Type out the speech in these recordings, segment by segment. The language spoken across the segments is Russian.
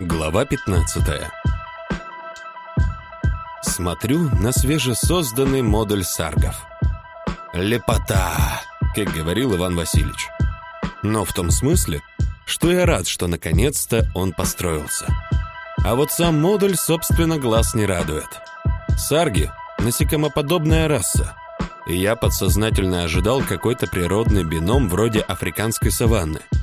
Глава 15. Смотрю на свежесозданный модуль саргов. Лепота, как говорил Иван Васильевич. Но в том смысле, что я рад, что наконец-то он построился. А вот сам модуль, собственно, глаз не радует. Сарги — насекомоподобная раса, и я подсознательно ожидал какой-то природный бином вроде африканской саванны —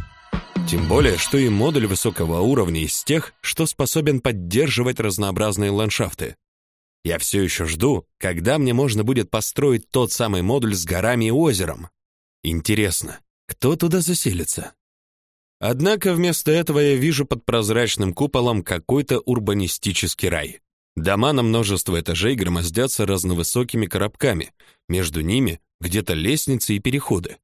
тем более, что и модуль высокого уровня из тех, что способен поддерживать разнообразные ландшафты. Я все еще жду, когда мне можно будет построить тот самый модуль с горами и озером. Интересно, кто туда заселится? Однако вместо этого я вижу под прозрачным куполом какой-то урбанистический рай. Дома на множество этажей громоздятся разновысокими коробками, между ними где-то лестницы и переходы.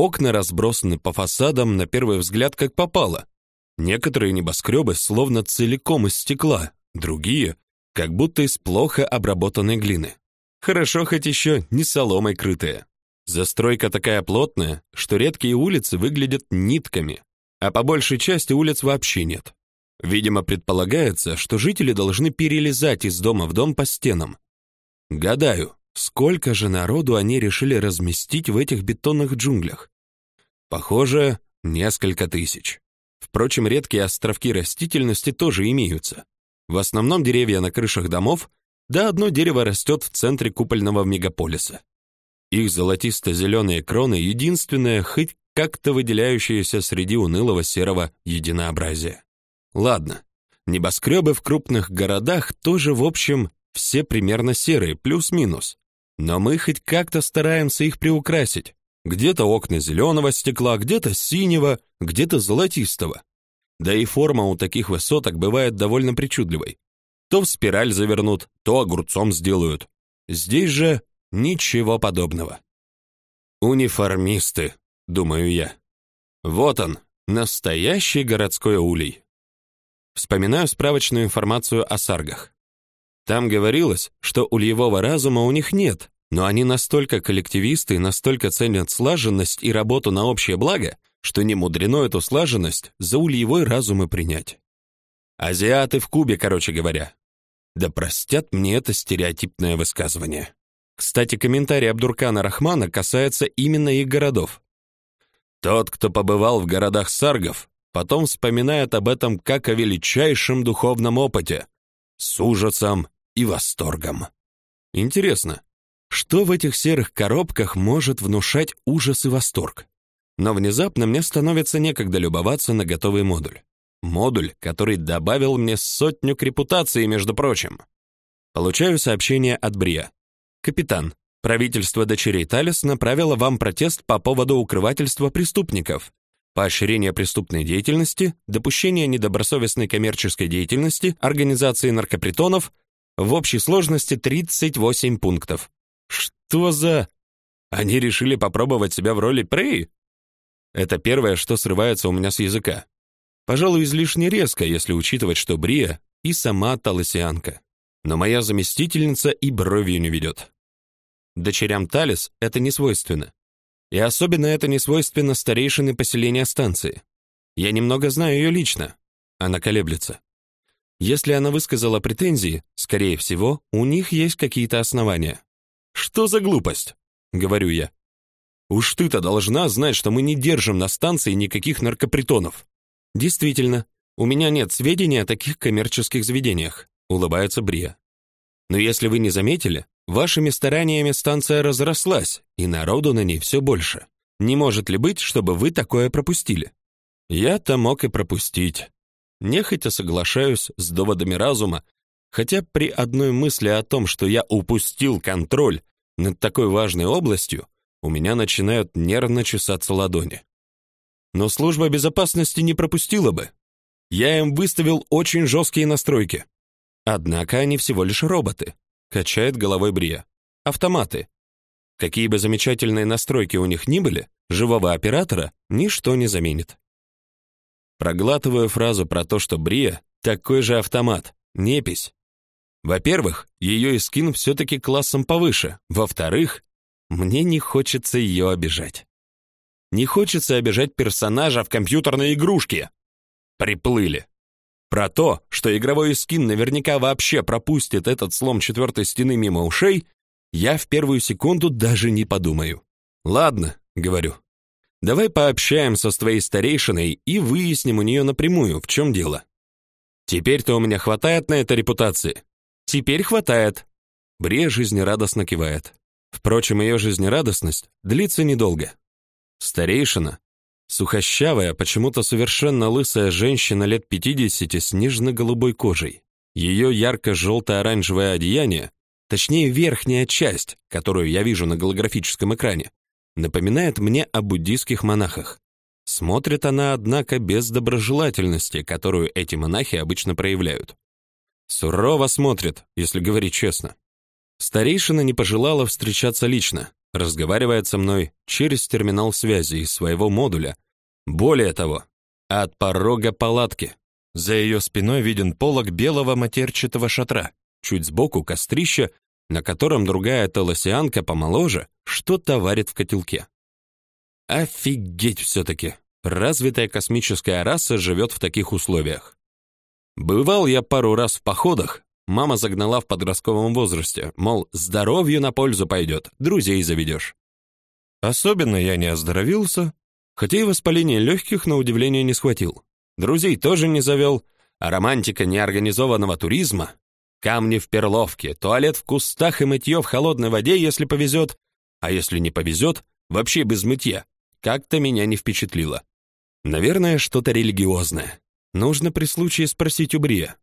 Окна разбросаны по фасадам на первый взгляд как попало. Некоторые небоскребы словно целиком из стекла, другие как будто из плохо обработанной глины. Хорошо хоть еще не соломой крытая. Застройка такая плотная, что редкие улицы выглядят нитками, а по большей части улиц вообще нет. Видимо, предполагается, что жители должны перелезать из дома в дом по стенам. Гадаю, сколько же народу они решили разместить в этих бетонных джунглях? Похоже, несколько тысяч. Впрочем, редкие островки растительности тоже имеются. В основном деревья на крышах домов, да одно дерево растет в центре купольного мегаполиса. Их золотисто-зеленые кроны единственное, хоть как-то выделяющееся среди унылого серого единообразия. Ладно, небоскребы в крупных городах тоже, в общем, все примерно серые, плюс-минус. Но мы хоть как-то стараемся их приукрасить. Где-то окна зеленого стекла, где-то синего, где-то золотистого. Да и форма у таких высоток бывает довольно причудливой. То в спираль завернут, то огурцом сделают. Здесь же ничего подобного. Униформисты, думаю я. Вот он, настоящий городской улей. Вспоминаю справочную информацию о саргах. Там говорилось, что ульевого разума у них нет, но они настолько коллективисты и настолько ценят слаженность и работу на общее благо, что не мудрено эту слаженность за ульевой разум и принять. Азиаты в Кубе, короче говоря. Да простят мне это стереотипное высказывание. Кстати, комментарий Абдуркана Рахмана касается именно их городов. Тот, кто побывал в городах саргов, потом вспоминает об этом как о величайшем духовном опыте, с ужасом и восторгом. Интересно, что в этих серых коробках может внушать ужас и восторг? Но внезапно мне становится некогда любоваться на готовый модуль. Модуль, который добавил мне сотню к репутации, между прочим. Получаю сообщение от Брия. Капитан, правительство дочерей Талис направило вам протест по поводу укрывательства преступников, поощрения преступной деятельности, допущения недобросовестной коммерческой деятельности, организации наркопритонов, в общей сложности 38 пунктов. Что за... Они решили попробовать себя в роли Прей? Это первое, что срывается у меня с языка. Пожалуй, излишне резко, если учитывать, что Брия и сама талисианка. Но моя заместительница и бровью не ведет. Дочерям Талис это не свойственно. И особенно это не свойственно старейшине поселения станции. Я немного знаю ее лично. Она колеблется. Если она высказала претензии, скорее всего, у них есть какие-то основания. Что за глупость? говорю я. Уж ты-то должна знать, что мы не держим на станции никаких наркопритонов. Действительно, у меня нет сведений о таких коммерческих заведениях, улыбается Брия. Но если вы не заметили, вашими стараниями станция разрослась, и народу на ней все больше. Не может ли быть, чтобы вы такое пропустили? Я-то мог и пропустить. Нехотя соглашаюсь с доводами разума, хотя при одной мысли о том, что я упустил контроль над такой важной областью, у меня начинают нервно чесаться ладони. Но служба безопасности не пропустила бы. Я им выставил очень жесткие настройки. Однако они всего лишь роботы, качает головой Брия. Автоматы. Какие бы замечательные настройки у них ни были, живого оператора ничто не заменит. Проглатываю фразу про то, что Брия такой же автомат, непись, во-первых, ее искин все-таки классом повыше. Во-вторых, мне не хочется ее обижать. Не хочется обижать персонажа в компьютерной игрушке. Приплыли. Про то, что игровой скин наверняка вообще пропустит этот слом четвертой стены мимо ушей, я в первую секунду даже не подумаю. Ладно, говорю. Давай пообщаемся с твоей старейшиной и выясним у нее напрямую, в чем дело. Теперь-то у меня хватает на это репутации. Теперь хватает. Брия жизнерадостно кивает. Впрочем, ее жизнерадостность длится недолго. Старейшина, сухощавая, почему-то совершенно лысая женщина лет 50 с нежно-голубой кожей. Ее ярко-желто-оранжевое одеяние, точнее верхняя часть, которую я вижу на голографическом экране, напоминает мне о буддийских монахах. Смотрит она, однако, без доброжелательности, которую эти монахи обычно проявляют. Сурово смотрит, если говорить честно. Старейшина не пожелала встречаться лично, разговаривает со мной через терминал связи из своего модуля. Более того, от порога палатки. За ее спиной виден полог белого матерчатого шатра, чуть сбоку кострище, на котором другая толосианка помоложе что-то варит в котелке. Офигеть все таки Развитая космическая раса живет в таких условиях. Бывал я пару раз в походах, Мама загнала в подростковом возрасте, мол, здоровью на пользу пойдет, друзей заведешь. Особенно я не оздоровился, хотя и воспаление легких на удивление не схватил. Друзей тоже не завел, а романтика неорганизованного туризма, камни в перловке, туалет в кустах и мытье в холодной воде, если повезет, а если не повезет, вообще без мытья, как-то меня не впечатлило. Наверное, что-то религиозное. Нужно при случае спросить у Брия.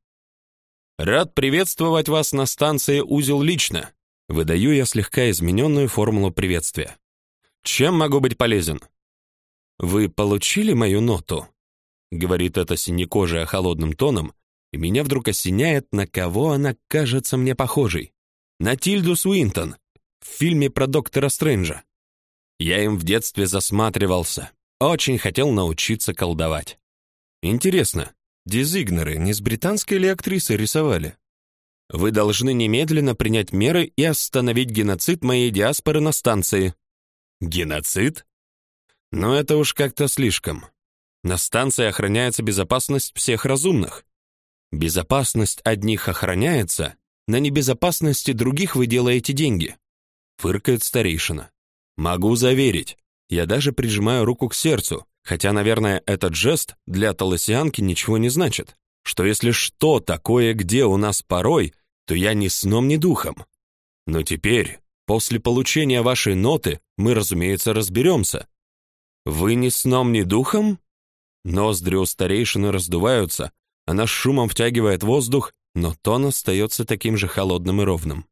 Рад приветствовать вас на станции Узел лично. Выдаю я слегка измененную формулу приветствия. Чем могу быть полезен? Вы получили мою ноту? говорит это синекожая холодным тоном, и меня вдруг осеняет, на кого она кажется мне похожей. На Тильду Суинтон в фильме про доктора Стрэнджа. Я им в детстве засматривался, очень хотел научиться колдовать. Интересно, Дизигнеры не с британской ли актрисы рисовали? Вы должны немедленно принять меры и остановить геноцид моей диаспоры на станции. Геноцид? Но это уж как-то слишком. На станции охраняется безопасность всех разумных. Безопасность одних охраняется, на небезопасности других вы делаете деньги. Фыркает старейшина. Могу заверить, я даже прижимаю руку к сердцу, Хотя, наверное, этот жест для толосианки ничего не значит. Что если что такое где у нас порой, то я ни сном, ни духом. Но теперь, после получения вашей ноты, мы, разумеется, разберемся. Вы ни сном, ни духом? Ноздри у старейшины раздуваются, она шумом втягивает воздух, но тон остается таким же холодным и ровным.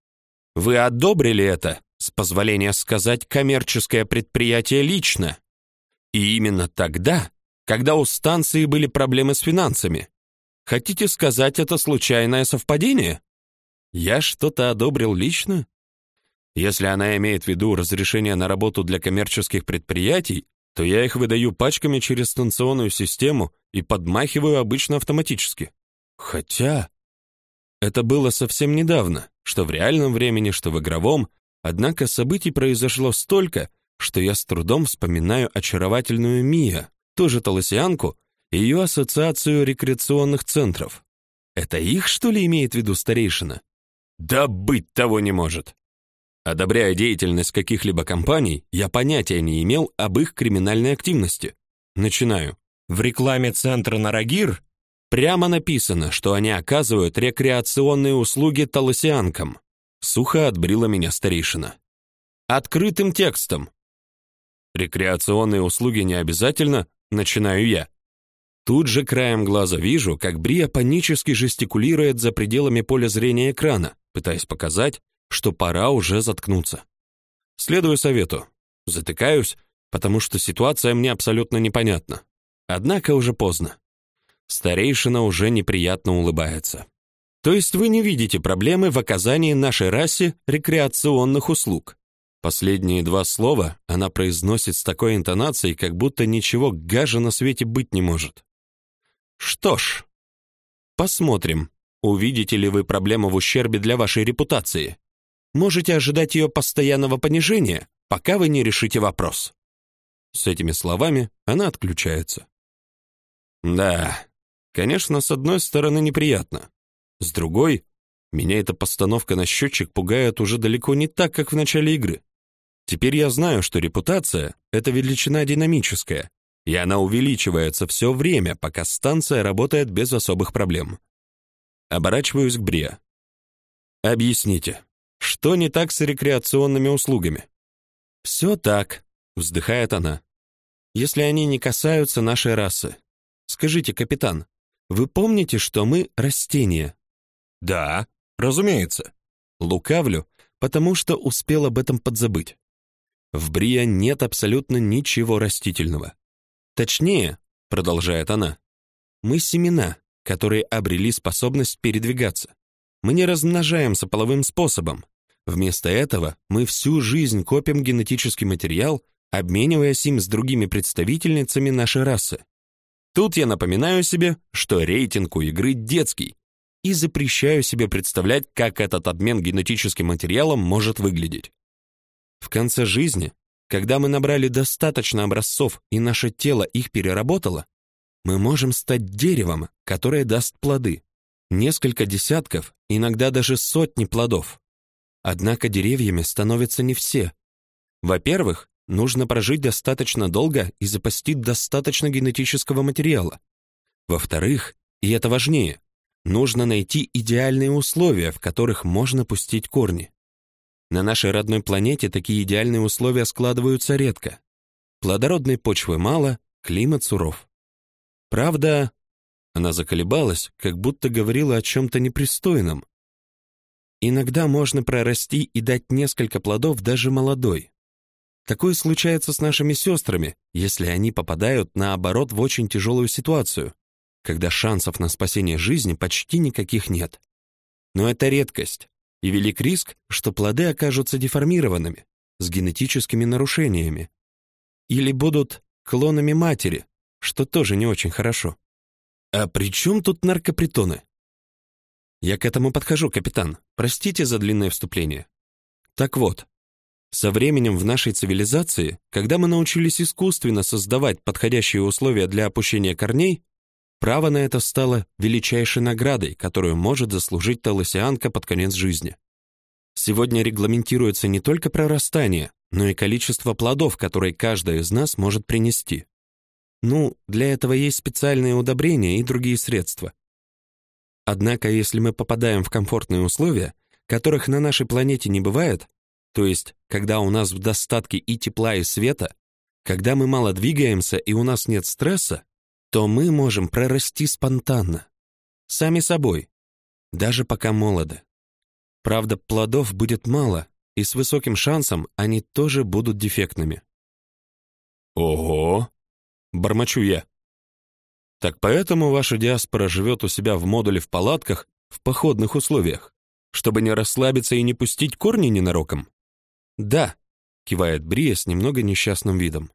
Вы одобрили это, с позволения сказать, коммерческое предприятие лично? И именно тогда, когда у станции были проблемы с финансами. Хотите сказать, это случайное совпадение? Я что-то одобрил лично? Если она имеет в виду разрешение на работу для коммерческих предприятий, то я их выдаю пачками через станционную систему и подмахиваю обычно автоматически. Хотя это было совсем недавно, что в реальном времени, что в игровом, однако событий произошло столько, что я с трудом вспоминаю очаровательную Мия, тоже толосианку, и ее ассоциацию рекреационных центров. Это их, что ли, имеет в виду старейшина? Да быть того не может. Одобряя деятельность каких-либо компаний, я понятия не имел об их криминальной активности. Начинаю. В рекламе центра Нарагир прямо написано, что они оказывают рекреационные услуги толосианкам. Сухо отбрила меня старейшина. Открытым текстом. Рекреационные услуги не обязательно, начинаю я. Тут же краем глаза вижу, как Брия панически жестикулирует за пределами поля зрения экрана, пытаясь показать, что пора уже заткнуться. Следую совету. Затыкаюсь, потому что ситуация мне абсолютно непонятна. Однако уже поздно. Старейшина уже неприятно улыбается. То есть вы не видите проблемы в оказании нашей расе рекреационных услуг? Последние два слова она произносит с такой интонацией, как будто ничего гаже на свете быть не может. Что ж, посмотрим, увидите ли вы проблему в ущербе для вашей репутации. Можете ожидать ее постоянного понижения, пока вы не решите вопрос. С этими словами она отключается. Да, Конечно, с одной стороны неприятно. С другой, меня эта постановка на счетчик пугает уже далеко не так, как в начале игры. Теперь я знаю, что репутация — это величина динамическая, и она увеличивается все время, пока станция работает без особых проблем. Оборачиваюсь к Бриа. Объясните, что не так с рекреационными услугами? «Все так, вздыхает она. Если они не касаются нашей расы. Скажите, капитан, вы помните, что мы растения? Да, разумеется. Лукавлю, потому что успел об этом подзабыть. В Брия нет абсолютно ничего растительного. Точнее, продолжает она, мы семена, которые обрели способность передвигаться. Мы не размножаемся половым способом, Вместо этого мы всю жизнь копим генетический материал, обмениваясь им с другими представительницами нашей расы. Тут я напоминаю себе, что рейтинг у игры детский, и запрещаю себе представлять, как этот обмен генетическим материалом может выглядеть. В конце жизни, когда мы набрали достаточно образцов и наше тело их переработало, мы можем стать деревом, которое даст плоды. Несколько десятков, иногда даже сотни плодов. Однако деревьями становятся не все. Во-первых, нужно прожить достаточно долго и запастить достаточно генетического материала. Во-вторых, и это важнее, нужно найти идеальные условия, в которых можно пустить корни. На нашей родной планете такие идеальные условия складываются редко. Плодородной почвы мало, климат суров. Правда, она заколебалась, как будто говорила о чем то непристойном, Иногда можно прорасти и дать несколько плодов даже молодой. Такое случается с нашими сестрами, если они попадают наоборот в очень тяжелую ситуацию, когда шансов на спасение жизни почти никаких нет. Но это редкость, и велик риск, что плоды окажутся деформированными, с генетическими нарушениями, или будут клонами матери, что тоже не очень хорошо. А при чем тут наркопритоны? Я к этому подхожу, капитан. Простите за длинное вступление. Так вот, со временем в нашей цивилизации, когда мы научились искусственно создавать подходящие условия для опущения корней, право на это стало величайшей наградой, которую может заслужить талосианка под конец жизни. Сегодня регламентируется не только прорастание, но и количество плодов, которые каждая из нас может принести. Ну, для этого есть специальные удобрения и другие средства. Однако, если мы попадаем в комфортные условия, которых на нашей планете не бывает, то есть, когда у нас в достатке и тепла, и света, когда мы мало двигаемся и у нас нет стресса, то мы можем прорасти спонтанно, сами собой, даже пока молоды. Правда, плодов будет мало, и с высоким шансом они тоже будут дефектными. Ого, бормочу я. Так поэтому ваша диаспора живет у себя в модуле в палатках в походных условиях, чтобы не расслабиться и не пустить корни ненароком? Да, кивает Брия с немного несчастным видом.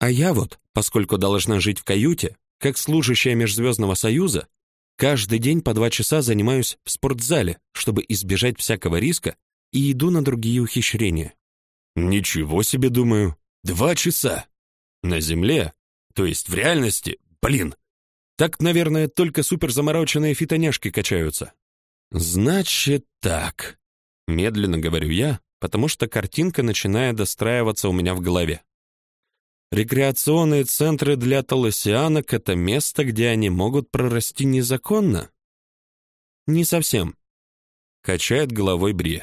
А я вот, поскольку должна жить в каюте, как служащая Межзвездного Союза, каждый день по два часа занимаюсь в спортзале, чтобы избежать всякого риска и иду на другие ухищрения. Ничего себе, думаю. Два часа. На Земле, то есть в реальности, блин, так, наверное, только суперзамороченные фитоняшки качаются. Значит так, медленно говорю я, потому что картинка начинает достраиваться у меня в голове. Рекреационные центры для толосианок это место, где они могут прорасти незаконно? Не совсем. Качает головой Бри.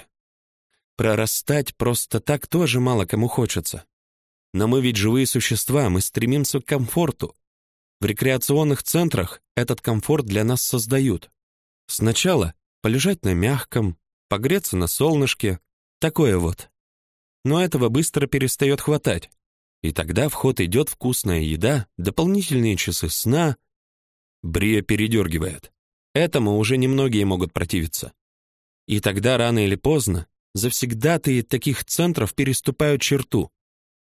Прорастать просто так тоже мало кому хочется. Но мы ведь живые существа, мы стремимся к комфорту, в рекреационных центрах этот комфорт для нас создают. Сначала полежать на мягком, погреться на солнышке, такое вот. Но этого быстро перестает хватать. И тогда в ход идет вкусная еда, дополнительные часы сна. Брия передергивает. Этому уже немногие могут противиться. И тогда рано или поздно завсегдатые таких центров переступают черту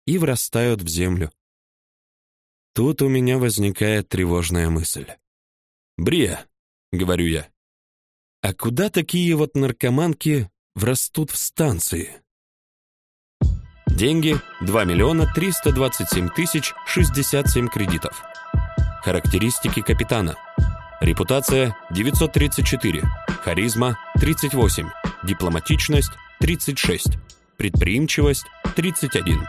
и врастают в землю. Тут у меня возникает тревожная мысль. «Брия», — говорю я, — «а куда такие вот наркоманки врастут в станции?» Деньги – 2 миллиона 327 тысяч 67 кредитов. Характеристики капитана. Репутация – 934, харизма – 38, дипломатичность – 36, предприимчивость – 31.